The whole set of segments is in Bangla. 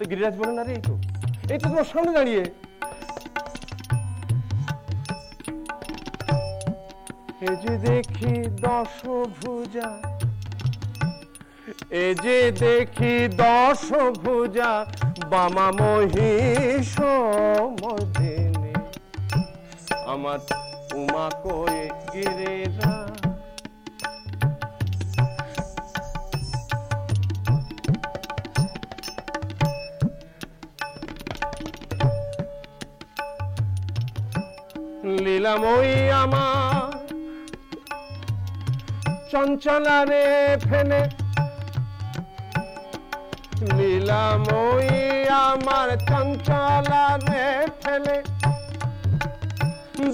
তো গিরিরাজ বলে না রে এই তো এই তো তোমার সামনে দাঁড়িয়ে। এ যে দেখি দশ ভুজা এ যে দেখি দশ ভুজা বামা মহিষ মদিনী আমার উমা কয়ে গিরেরা চঞ্চলারে ফেলে। লীলাময়ী আমার চঞ্চলারে ফেলে।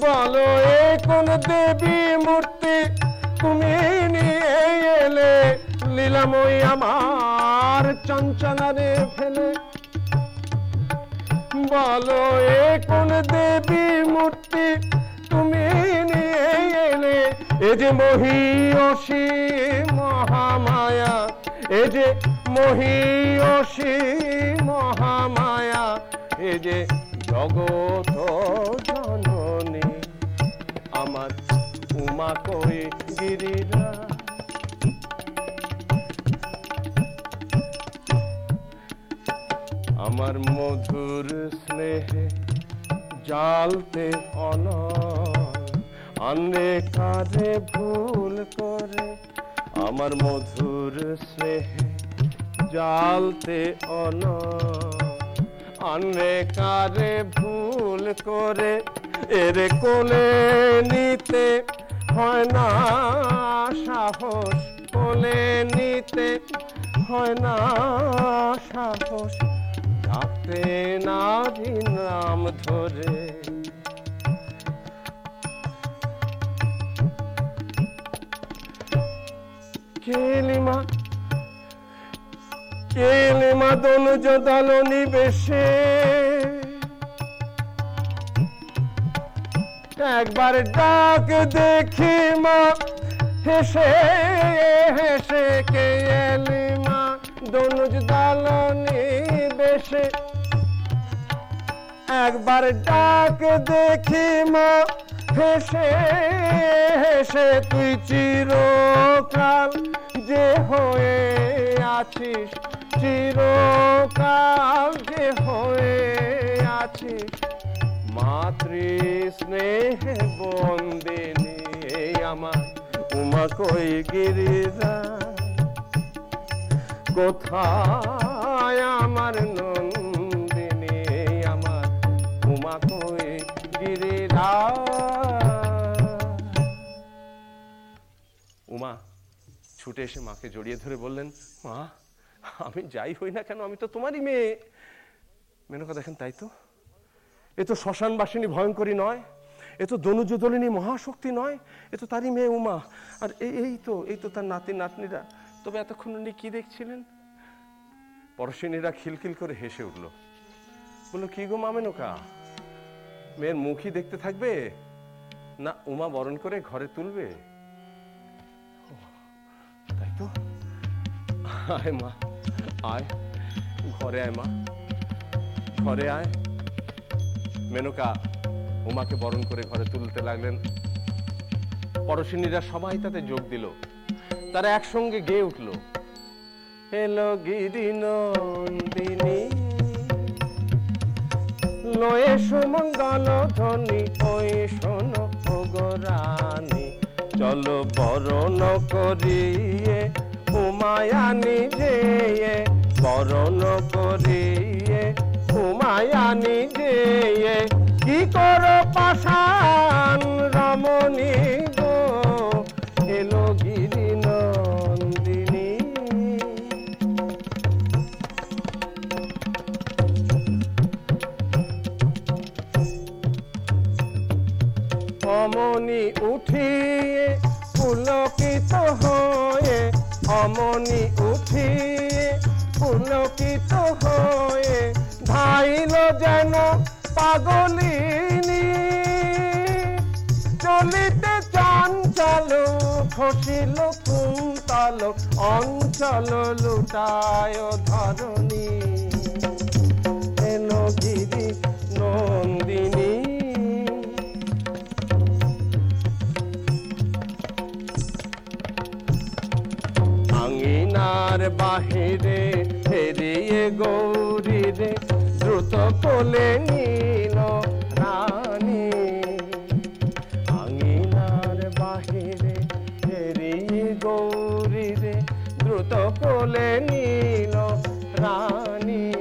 বলো, এ কোন দেবী মূর্তি তুমি নিয়ে এলে? লীলাময়ী আমার চঞ্চলারে ফেলে। বলো, এ কোন দেবী মূর্তি এ যে মহিয়সী মহামায়া, এ যে মহিয়সী মহামায়া, এ যে জগত জননী, আমার উমা কই গিরিরা আমার মধুর স্নেহে জালতে অনে কাজে ভুল করে আমার মধুর স্নেহে জালতে অন অনে কারে ভুল করে এর কোলে নিতে হয় না, সাহস কোলে নিতে হয় না, সাহস। ডাকতে নারী নাম ধরে কেলিমা কেলিমা দনুজ দলনি বেশে একবার ডাক দেখি মা, হেসে হেসে কে এলিমা দনুজ দলনি বেশে একবার ডাক দেখি মা হেসে হেসে তুই চিরকাল যে হয়ে আছিস, চিরকাল যে হয়ে আছিস। মাতৃ স্নেহে বন্দিনী আমার উমা কই গিরিজা। কোথায় আমার নন্দিনী? আমার উমা কই গিরিরা ছুটে এসে মাকে জড়িয়ে ধরে বললেন, মা, আমি যাই হই না কেন? আমি তো তোমারই মেয়ে। মেনকা দেখেন, তাই তো? এ তো শ্মশান শ্মশানবাসিনী ভয়ঙ্করী নয়। এ তো দনুজদলিনী মহাশক্তি নয়। এ তো তারই মেয়ে উমা। আর এই তো এই তো তার নাতি, নাতনিরা। তবে এতক্ষণ উনি কি দেখছিলেন? পরশিনীরা খিলখিল করে হেসে উঠল। বলল, কি গো মামেনকা মেয়ের মুখই দেখতে থাকবে? না উমা বরণ করে ঘরে তুলবে? তাই তো আয় মা আয় ঘরে আয় মা, ঘরে আয়। মেনকা, উমাকে বরণ করে ঘরে তুলতে লাগলেন। পরশিনীরা সবাই তাতে যোগ দিল। তারা একসঙ্গে গেয়ে উঠল। এলো গিরি লয়ে সুমঙ্গল ধ্বনি ওই শোনো ভোগরানী চলো বরণ করিয়ে উমায়ানি যে বরণ করিয়ে উমায়ানি যে কি করো পাশান রমণী গো? এলো হয়ে অমনি উঠিয়ে পুলকিত হয়ে ধাইল যেন পাগলিনী চলিতে চঞ্চল খসিল কুন্তল, অঞ্চল লুটায় ধরণী। এলো গিরি নন্দিনী বাহিরে ফেরিয়ে গৌরী রে দ্রুত কোলে নিল রানী। আঙিনার বাহিরে ফেরিয়ে গৌরী রে দ্রুত কোলে নিল রানী।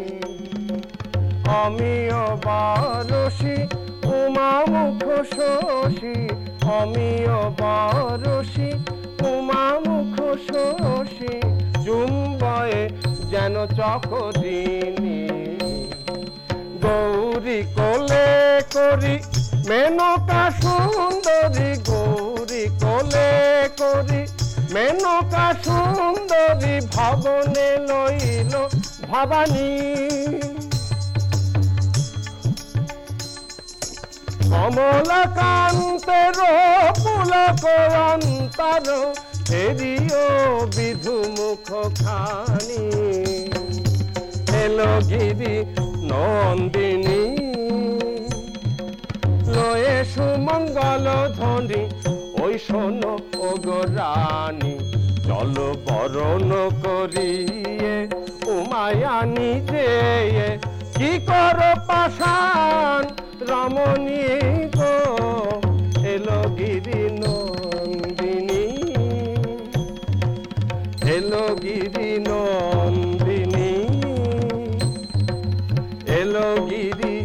অমিয় বারসি, উমা মুখ শশী। অমিয় বারসি, উমা মুখ শশী। জুম্বয়ে যেন চকদিনী। গৌরী কোলে করি, মেনকা সুন্দরী, গৌরী কোলে করি, মেনকা সুন্দরী ভবনে লইল ভবানী। কমলকান্তের পুলক অন্তর ফেরিও বিধু মুখ খানি গিরি নন্দিনী। লয়ে সুমঙ্গল ধ্বনি ওই শোন ও গো রানী। চল বরণ করিয়ে উমায়ানি যে কি কর পাশান রমণী গো এলো গিরি নন্দিনী। এলো গিরি নন্দিনী। এলো গিরি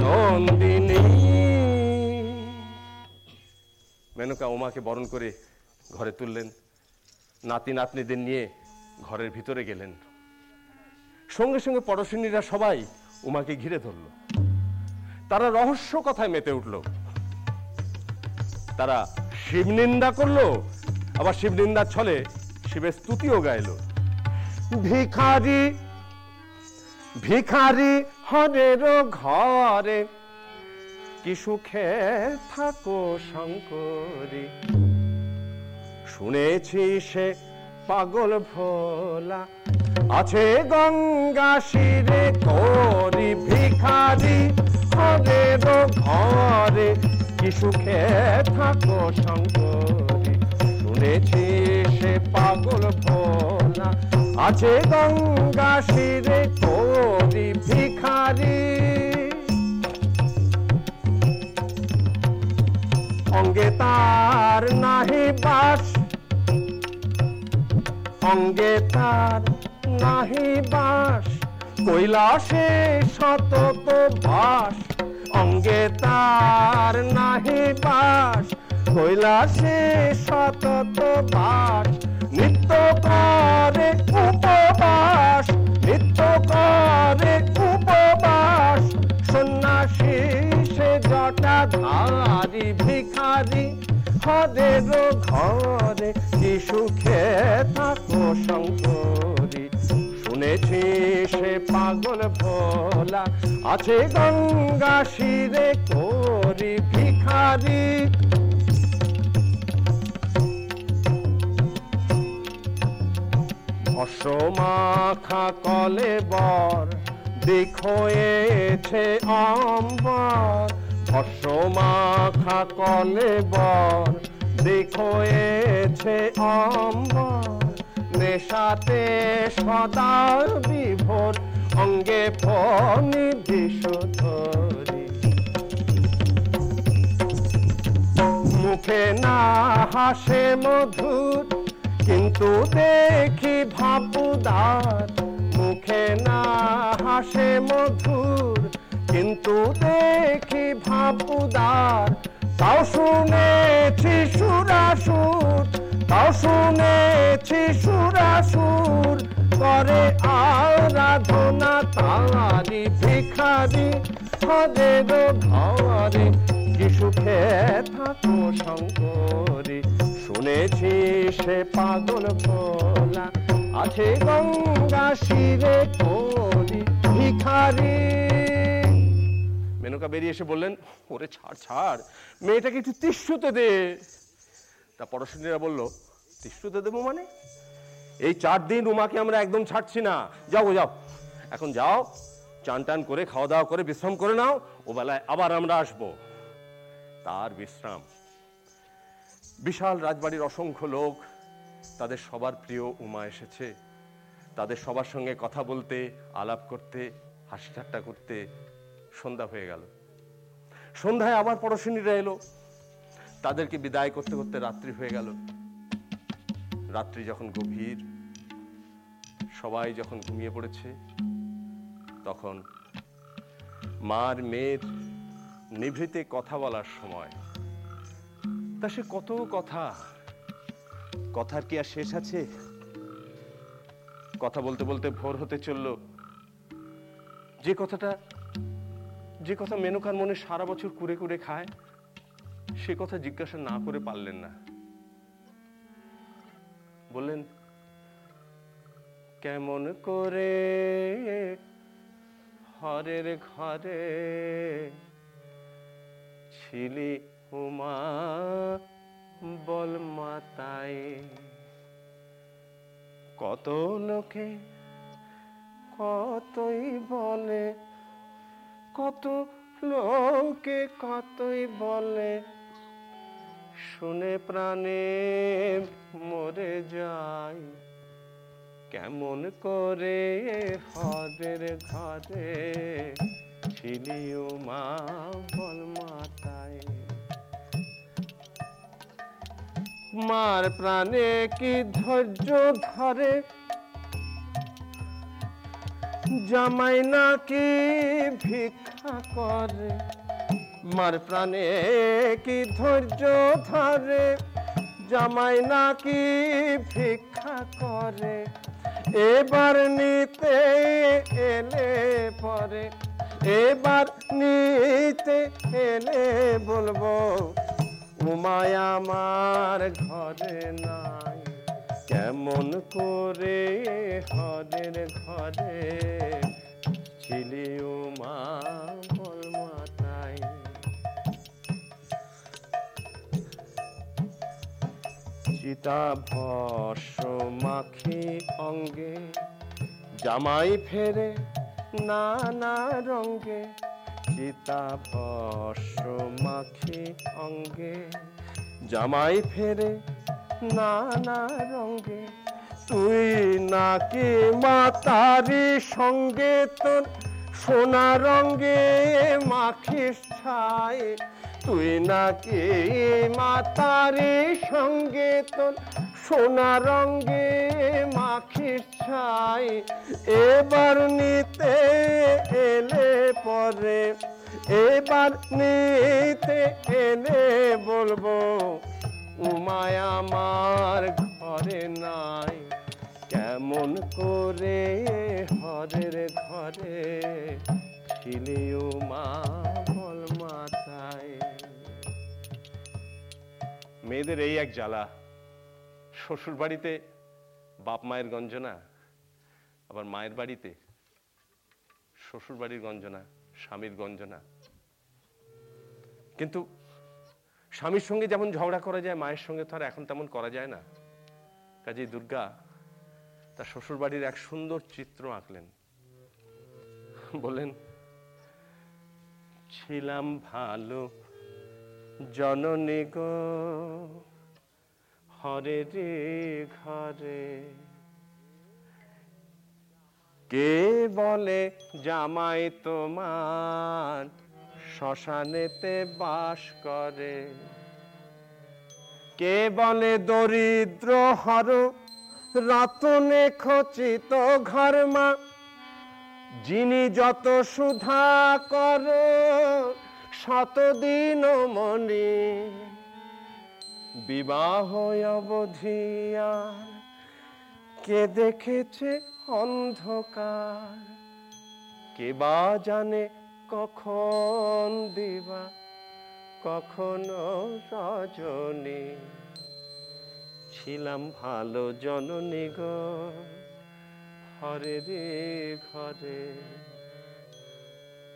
নন্দিনী। মেনকা উমাকে বরণ করে ঘরে তুললেন। নাতি নাতনিদের নিয়ে ঘরের ভিতরে গেলেন। সঙ্গে সঙ্গে পড়শিনীরা সবাই উমাকে ঘিরে ধরল। তারা রহস্য কথায় মেতে উঠল। তারা শিব নিন্দা করল, আবার শিব নিন্দার ছলে শিবের স্তুতিও গাইল। ভিখারি ভিখারি হরের ঘরে, কি সুখে থাকো শঙ্করী। শুনেছি সে পাগল ভোলা, আছে গঙ্গা শিরে করি ভিখারি হরের ঘরে, কি সুখে থাকো শঙ্করী। শুনেছি সে পাগল ভোলা। আছে গঙ্গা শিরে করি ভিখারি। অঙ্গে তার নাহি বাস। অঙ্গে তার নাহি বাস। কৈলাসে সতত বাস। অঙ্গে তার নাহি বাস। কৈলাসে সতত বাস নিত্য করে উপবাস নিত্য করে উপবাস। সন্ন্যাসী সে জটা ধারি, ভিখারি, হদের ঘরে কি থাকো শঙ্করী। শুনেছি সে পাগল ভোলা, আছে গঙ্গা শিরে করি ভিখারি। অসমাখা কলে বর দেখয়েছে অম্বর। অসমাখা কলে বর দেখয়েছে অম্বর। নেশাতে সদা বিভোর, অঙ্গে ফনিধি ধরি। মুখে না হাসে মধুর কিন্তু দেখি ভাবুদার, মুখে না হাসে মধুর। কিন্তু দেখি ভাবুদার, তাও শুনেছি সুরাসুর, তাও শুনেছি সুরাসুর। করে আরাধনা তারি ভিখারি হদের ঘরে কি সুখে থাকো শঙ্করী। শুনেছি সে পাগল ভোলা। আছে গঙ্গা শিরে করি ভিখারি। মেনকা বেরিয়ে এসে বললেন, ওরে ছাড় ছাড়, মেয়েটাকে একটু তিস্যুতে দে। তা পড়াশোনারা বলল তিস্যুতে দেবো মানে? এই চার দিন উমাকে আমরা একদম ছাড়ছি না। যাও যাও। এখন যাও, চান টান করে, খাওয়া দাওয়া করে, বিশ্রাম করে নাও। ও বেলায় আবার আমরা আসব। তার বিশ্রাম। বিশাল রাজবাড়ির অসংখ্য লোক, তাদের সবার প্রিয় উমা এসেছে। তাদের সবার সঙ্গে কথা বলতে, আলাপ করতে, হাসি ঠাট্টা করতে সন্ধ্যা হয়ে গেল। সন্ধ্যায় আবার পড়শিনীরা এলো। তাদেরকে বিদায় করতে করতে রাত্রি হয়ে গেল। রাত্রি যখন গভীর, সবাই যখন ঘুমিয়ে পড়েছে, তখন মার মেয়ের নিভৃতে কথা বলার সময় তা সে কত কথা? কথার কি আর শেষ আছে? কথা বলতে বলতে ভোর হতে চলল। যে কথাটা, যে কথা মেনকার মনে সারা বছর কুড়ে কুড়ে খায়, সে কথা জিজ্ঞাসা না করে পারলেন না। বললেন, কেমন করে হরের ঘরে ছিলি উমা বল মাতায়। কত লোকে, কতই বলে, কত লোকে কতই বলে, শুনে প্রাণে মরে যায়। কেমন করে হদের ঘরে ছিলি মা, বল মাতায়। মার প্রাণে কি ধৈর্য ধরে? জামাই নাকি ভিক্ষা করে? মার প্রাণে কি ধৈর্য ধরে? জামাই নাকি ভিক্ষা করে? এবার নিতে এলে পরে। এবার নিতে এলে বলব উমায় আমার ঘরে নাই। কেমন করে হদের ঘরে ছিলি মাতায় চিতা ভস্য মাখি অঙ্গে, জামাই ফেরে নানা রঙ্গে চিতা ভস্য মাখি অঙ্গে, জামাই ফেরে নানা রঙ্গে তুই নাকি মাতারি সঙ্গে তোর সোনা রঙ্গে মাখিস ছাই তুই নাকি মাতারি সঙ্গে তোর সোনা রঙ্গে মাখির ছাই। এবার নিতে এলে পরে, এবার নিতে এলে বলব, উমায় আমার ঘরে নাই। কেমন করে হরের ঘরে ছিলি উমা বল মাথায়। মেয়েদের এই এক জ্বালা। শ্বশুর বাড়িতে বাপ মায়ের গঞ্জনা, আবার মায়ের বাড়িতে শ্বশুর বাড়ির গঞ্জনা, স্বামীর গঞ্জনা। কিন্তু স্বামীর সঙ্গে যেমন ঝগড়া করা যায়, মায়ের সঙ্গে তো আর এখন তেমন করা যায় না। কাজেই দুর্গা তার শ্বশুর বাড়ির এক সুন্দর চিত্র আঁকলেন। বললেন, ছিলাম ভালো জননী গো, হরে রে ঘরে। কে বলে জামাই তোমার শ্মশানেতে বাস করে? কে বলে দরিদ্র হর রতনে খচিত ঘরমা যিনি যত সুধা কর শতদিন মনি বিবাহ অবধিয়ার কে দেখেছে অন্ধকার? কে বা জানে কখন দিবা? কখনো রজনী। ছিলাম ভালো জননী গো হরে রে ঘরে।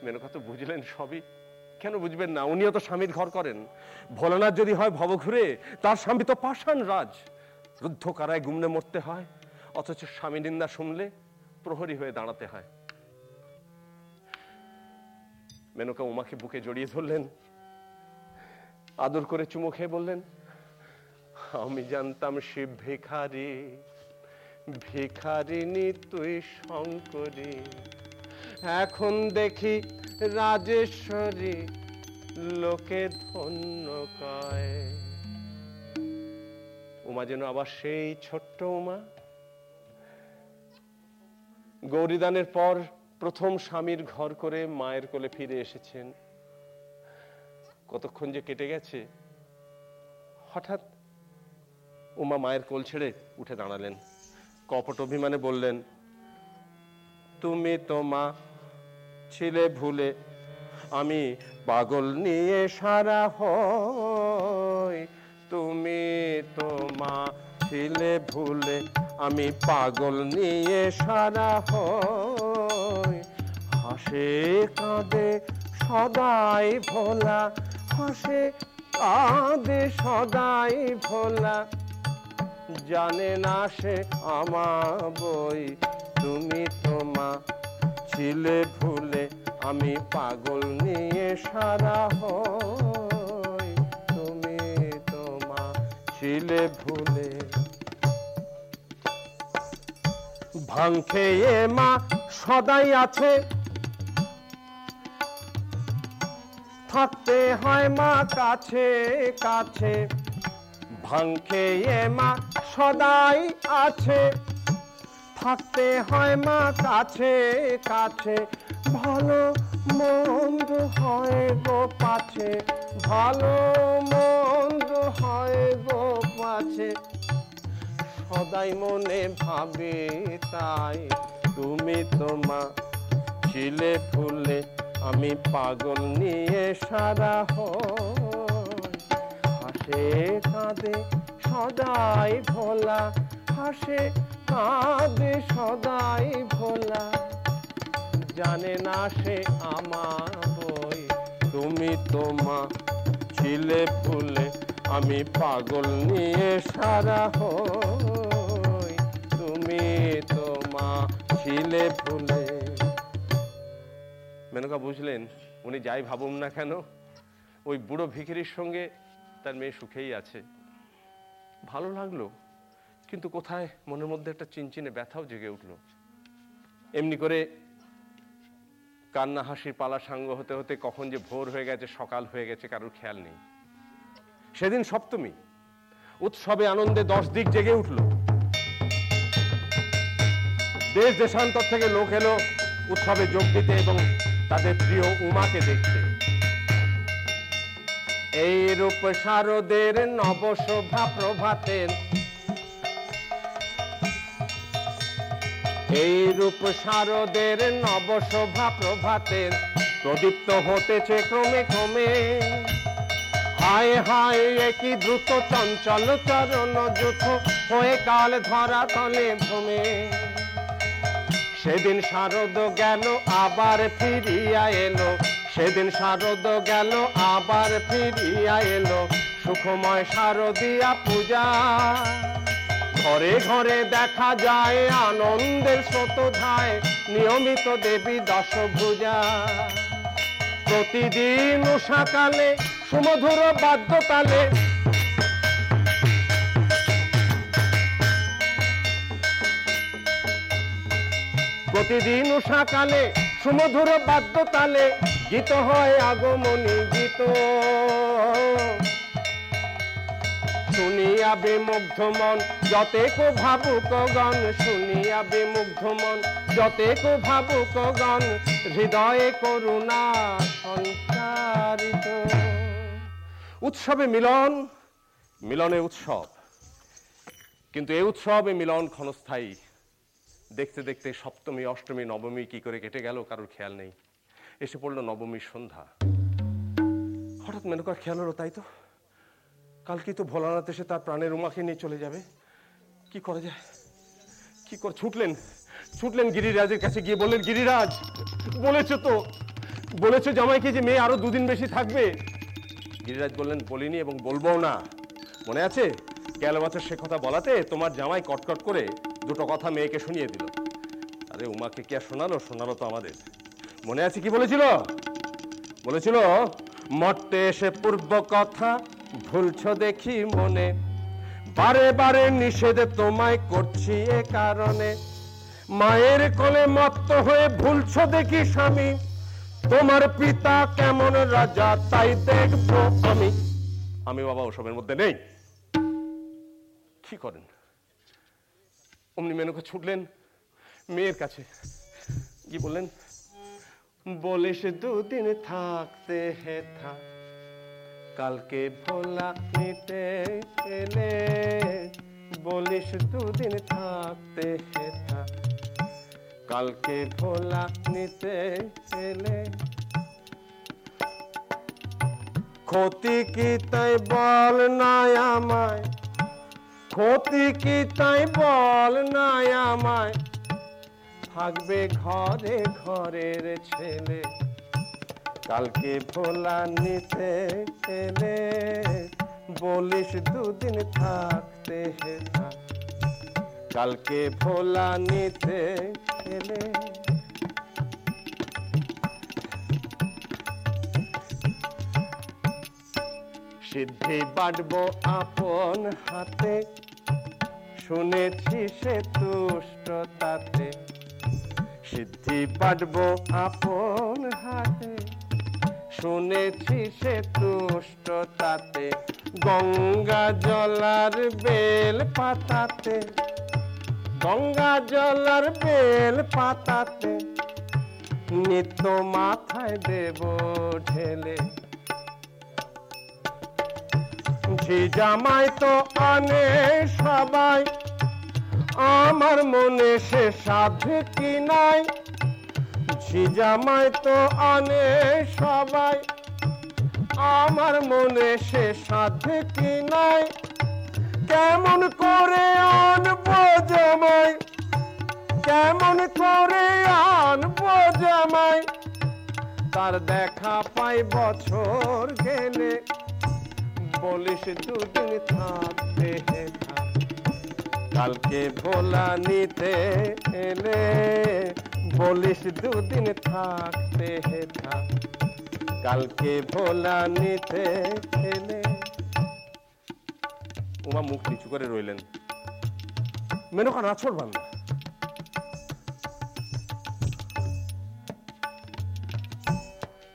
মেনকা তো বুঝলেন সবই? কেন বুঝবেন না? উনিও তো স্বামীর ঘর করেন। ভোলানাথ যদি হয় ভবঘুরে, তার স্বামী তো পাষাণ রাজ। রুদ্ধ কারায় গুমনে মরতে হয়, অথচ স্বামী নিন্দা শুনলে প্রহরী হয়ে দাঁড়াতে হয়। মেনকা উমাকে বুকে জড়িয়ে ধরলেন, আদর করে চুমু খেয়ে বললেন, আমি জানতাম শিব ভিখারি ভিখারিনী তুই শঙ্করী এখন দেখি রাজেশ্বরী লোকে ধন্য উমা যেন আবার সেই ছোট্ট উমা। গৌরীদানের পর প্রথম স্বামীর ঘর করে মায়ের কোলে ফিরে এসেছেন। কতক্ষণ যে কেটে গেছে, হঠাৎ উমা মায়ের কোল ছেড়ে উঠে দাঁড়ালেন। কপট অভিমানে বললেন, তুমি তো মা ছিলে ভুলে আমি পাগল নিয়ে সারা হই। তুমি তো মা ছিলে ভুলে আমি পাগল নিয়ে সারা হই। হাসে কাঁদে সদাই ভোলা, হাসে কাঁদে সদাই ভোলা। জানে না সে আমার বই, তুমি তোমা ছিলে ভুলে আমি পাগল নিয়ে সারা হই। তুমি তোমা ছিলে ভুলে। ভাং মা সদাই আছে। থাকতে হয় মা কাছে কাছে। ভাং খেয়ে মা সদাই আছে। থাকতে হয় মা কাছে কাছে। ভালো মন্দ হয় গো পাছে, ভালো মন্দ হয় গো পাছে। সদাই মনে ভাবে তাই, তুমি তোমা ছিলে ফুলে আমি পাগল নিয়ে সারা হাসে কাঁদে সদাই ভোলা, হাসে কাঁদে সদাই ভোলা। জানে না সে আমার বই। তুমি তোমা ছিলে ফুলে, আমি পাগল নিয়ে সারা হই। তুমি তোমা ছিলে ফুলে। মেনকা বুঝলেন, উনি যাই ভাবুন না কেন, ওই বুড়ো ভিখিরির সঙ্গে তার মেয়ে সুখেই আছে। ভালো লাগল। কিন্তু কোথায়? মনের মধ্যে একটা চিনচিনে ব্যথাও জেগে উঠল। এমনি করে কান্না হাসির পালা, সাঙ্গ হতে হতে কখন যে ভোর হয়ে গেছে, সকাল হয়ে গেছে, কারোর খেয়াল নেই। সেদিন সপ্তমী, উৎসবে আনন্দে দশ দিক জেগে উঠল। দেশ, দেশান্তর থেকে লোক এলো উৎসবে যোগ দিতে এবং তাদের প্রিয় উমাকে দেখতে। এই রূপ শারদের নবশোভা প্রভাতের এই রূপ শারদের নবশোভা প্রভাতের প্রদীপ্ত হতেছে ক্রমে ক্রমে। হায় হায় একই দ্রুত চঞ্চল চরণ যুথ হয়ে কাল ধরা তলে ভ্রমে। সেদিন শারদ গেল, আবার ফিরিয়া এলো। সেদিন শারদ গেল, আবার ফিরিয়া এলো। সুখময় শারদিয়া পূজা। ঘরে ঘরে দেখা যায় আনন্দের স্রোত ধায় নিয়মিত দেবী দশভুজা। প্রতিদিন উষাকালে, সুমধুর বাদ্যতালে। প্রতিদিন উষাকালে, সুমধুর বাদ্যতালে, গীত হয় আগমনী গীত। শুনিয়া বিমুগ্ধ মন, যতে কো ভাবুক গণ, শুনিয়া বিমুগ্ধ মন, যতে কো ভাবুক গণ, হৃদয়ে করুণা সঞ্চারিত। উৎসবে মিলন, মিলনে উৎসব। কিন্তু এই উৎসবে মিলন ক্ষণস্থায়ী। দেখতে দেখতে সপ্তমী, অষ্টমী, নবমী কি করে কেটে গেল, কারোর খেয়াল নেই। এসে পড়ল নবমীর সন্ধ্যা। হঠাৎ মেনকার খেয়াল হলো, তাই তো? কালকে তো ভোলানাথ এসে তার প্রাণের উমাকে নিয়ে চলে যাবে। কি করা যায়? কি করে ছুটলেন। ছুটলেন গিরিরাজের কাছে গিয়ে বললেন, গিরিরাজ, বলেছ তো, বলেছ জামাইকে যে মেয়ে আরও দুদিন বেশি থাকবে? গিরিরাজ বললেন, বলিনি এবং বলব না। মনে আছে? গেল বছর সে কথা বলাতে তোমার জামাই কটকট করে দুটো কথা মেয়েকে শুনিয়ে দিল। আরে উমাকে কি আর শোনালো? শোনালো তো আমাদের। মনে আছে কি বলেছিল? বলেছিল, মর্তে এসে পূর্ব কথা ভুলছ দেখি মনে। বারে বারে নিষেধ তোমায় করছি এ কারণে। মায়ের কোলে মত্ত হয়ে ভুলছ দেখি স্বামী। তোমার পিতা কেমন রাজা তাই দেখব আমি। আমি বাবা ওসবের মধ্যে নেই। কি করেন? অমনি মেনুকে ছুটলেন মেয়ের কাছে। কি বললেন? বলে সে দুদিন থাকতে হে থাক। কালকে ভোলা নিতে এলে বলিস দুদিন থাকতে হেথা। কালকে ভোলা নিতে এলে। ক্ষতি কি তাই বল নাই আমায়? ক্ষতি কি তাই বল নাই আমায়? থাকবে ঘরে ঘরের ছেলে। কালকে ভোলা নিতে এলে বলিস দুদিন থাকতে হেতা কালকে ভোলা নিতে এলে সিদ্ধি বাটব আপন হাতে, শুনেছি সে তুষ্ট তাতে সিদ্ধি বাটব আপন হাতে। শুনেছি সে তুষ্ট তাতে গঙ্গা জলার বেল পাতাতে। গঙ্গা জলার বেল পাতাতে, নিত্য মাথায় দেব ঢেলে। জামাই তো আনে সবাই, আমার মনে সে সাধে কি নাই? সিজামাই তো আনে সবাই। আমার মনে সে সাধে কি নাই? কেমন করে আনব জামাই? কেমন করে আনব জামাই? তার দেখা পাই বছর গেলে। বলিস দুদিন থাকতে কালকে ভোলা নিতে এলে। পুলিশ দুদিন থাকতে হেথা কালকে ভোলা নিতে খেলে উমা, মুখ নিচু করে রইলেন। মেনকা না ছড়বান না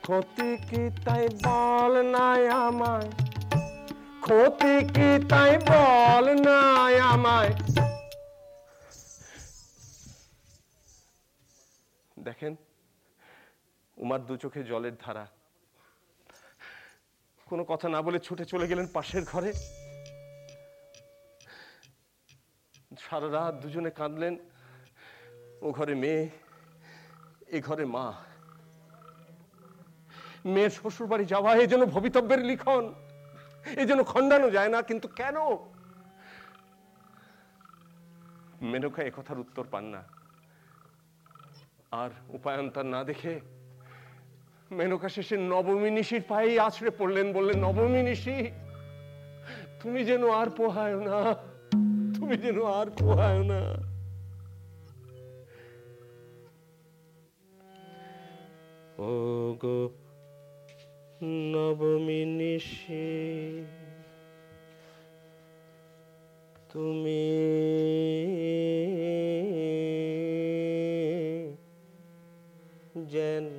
ক্ষতি কি তাই বল নাই আমায়? ক্ষতি কি তাই বল নাই আমায়? উমার দু চোখে জলের ধারা। কোনো কথা না বলে ছুটে চলে গেলেন পাশের ঘরে। সারা রাত দুজনে কাঁদলেন, ও ঘরে মেয়ে, এ ঘরে মা। মেয়ের শ্বশুর বাড়ি যাওয়া এই জন্য ভবিতব্যের লিখন এই জন্য খণ্ডানো যায় না, কিন্তু কেন? মেনকা একথার উত্তর পান না। আর উপায়ন্তর না দেখে মেনকা শেষে নবমী নিশির পায়ে আছড়ে পড়লেন, বললেন, নবমী নিশি, তুমি যেন আর পোহায় না, তুমি যেন আর পোহায় না। ও গো নবমী নিশি, তুমি যেন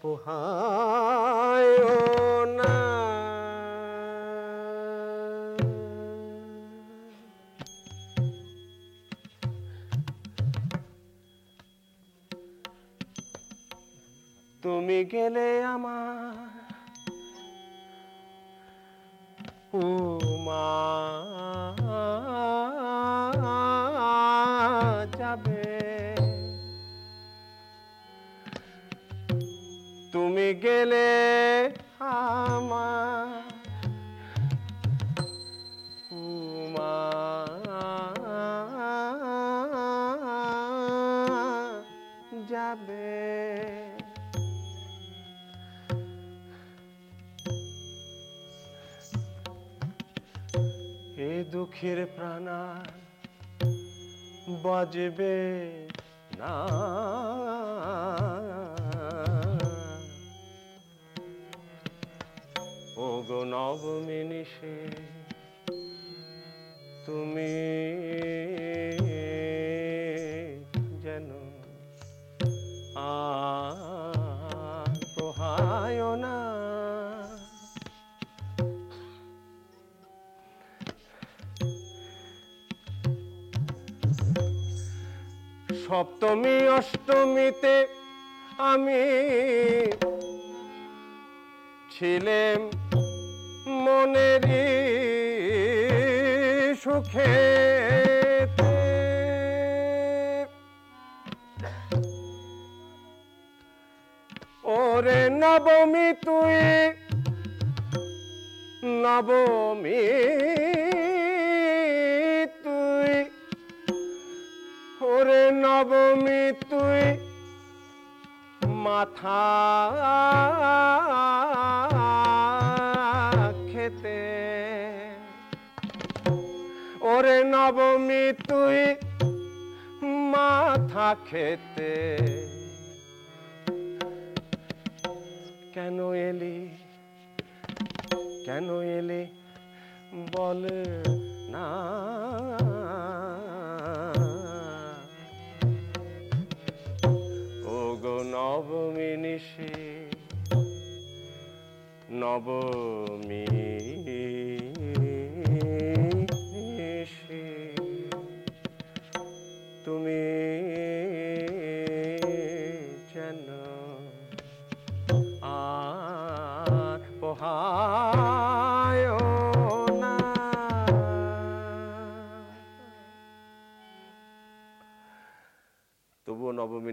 পোহায় না। তুমি গেলে আমার উমা গেলে যাবে। এ দুঃখের প্রাণা বাজবে না। গো নবমী তুমি যেন আর পোহায় না। সপ্তমী অষ্টমীতে আমি ছিলেম মনেরই সুখে ওরে নবমী তুই নবমী তুই। ওরে নবমী তুই মাথা খেতে। কেন এলি? কেন এলি? বল না। ও গো নবমী নবমী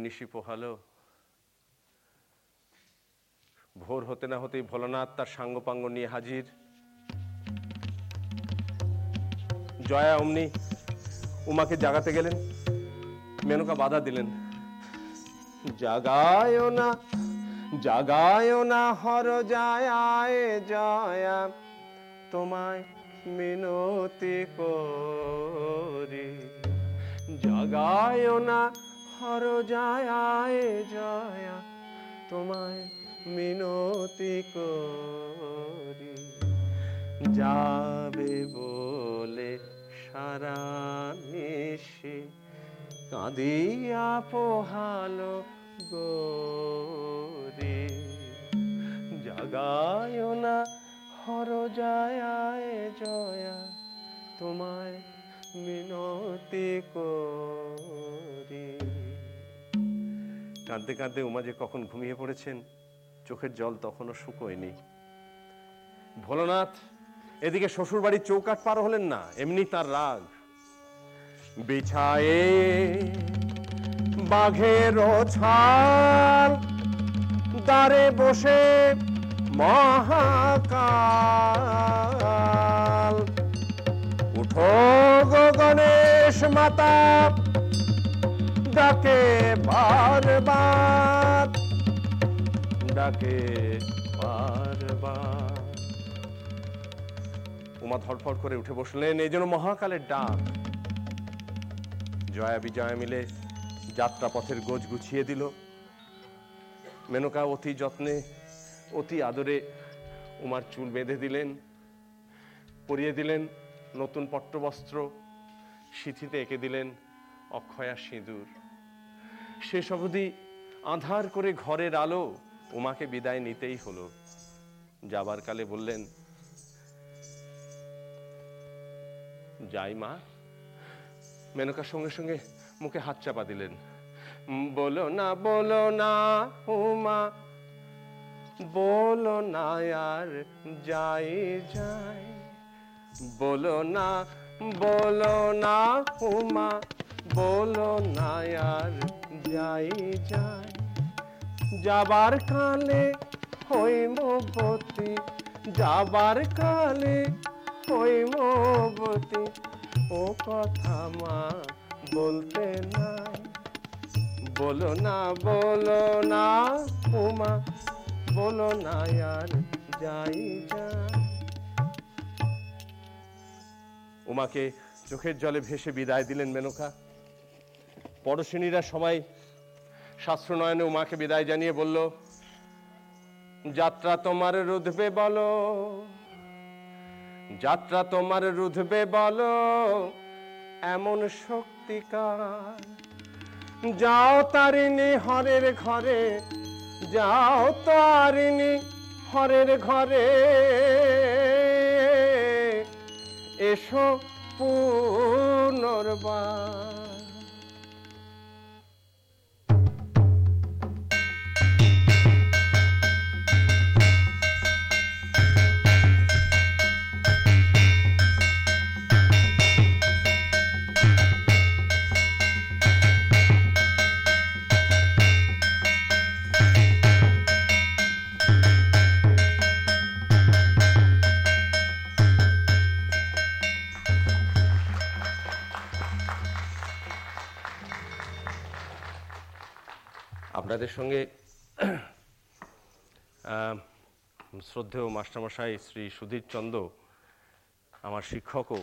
নিশি পোহালো। ভোর হতে না হতেই ভোলানাথ তার সাঙ্গপাঙ্গ নিয়ে হাজির। জয়া অমনি উমাকে জাগাতে গেলেন, মেনকা বাধা দিলেন। জাগায় না জাগায় না হর যায় জয়া, তোমায় মিনতি করি। জাগায় না হর যায় জয়া, তোমায় মিনতি করি। যাবে বলে সারা নিশি, কাঁদিয়া পোহালো গোরি। জাগায় না হর যায় জয়া, তোমায় মিনতি করি। কাঁদতে কাঁদতে উমা যে কখন ঘুমিয়ে পড়েছেন, চোখের জল তখনও শুকোয়নি। ভোলানাথ, এদিকে শ্বশুর বাড়ির চৌকাট পার হলেন না, এমনি তার রাগ। বিছায়ে বাঘের দাঁড়ে বসে মহাকাল। উঠো গো গণেশ মাতা ডাকে বারবার। ডাকে বারবার। উমা ধরফর করে উঠে বসলেন, এই জন্য মহাকালের ডাক। জয়া বিজয়া মিলে যাত্রা পথের গোজ গুছিয়ে দিল। মেনকা অতি যত্নে, অতি আদরে উমার চুল বেঁধে দিলেন, পরিয়ে দিলেন নতুন পট্টবস্ত্র, সিথিতে এঁকে দিলেন অক্ষয়া সিঁদুর। শেষ অবধি আধার করে ঘরের আলো উমাকে বিদায় নিতেই হলো। যাবার কালে বললেন, যাই মা। মেনকার সঙ্গে সঙ্গে মুখে হাত চাপা দিলেন, বলো না বলো না উমা, বলো না আর যাই যাই, বলো না বলো না উমা। বলো না আর যাই যাই। যাবার কালে হৈমবতী যাবার কালে হৈমবতী ও কথা মা বলতে নাই। বলো না বলো না উমা বলো না আর যাই যাই। উমাকে চোখের জলে ভেসে বিদায় দিলেন মেনকা। পড়শিনীরা সবাই শাস্ত্রনয়নে উমাকে বিদায় জানিয়ে বলল, যাত্রা তোমার রুধবে বলো, যাত্রা তোমার রুধবে বলো, এমন শক্তিকার যাও তারিণী হরের ঘরে, যাও তারিণী হরের ঘরে, এসো পুনর্বার। আপনাদের সঙ্গে শ্রদ্ধেয় মাস্টারমশাই শ্রী সুধীর চন্দ আমার শিক্ষকও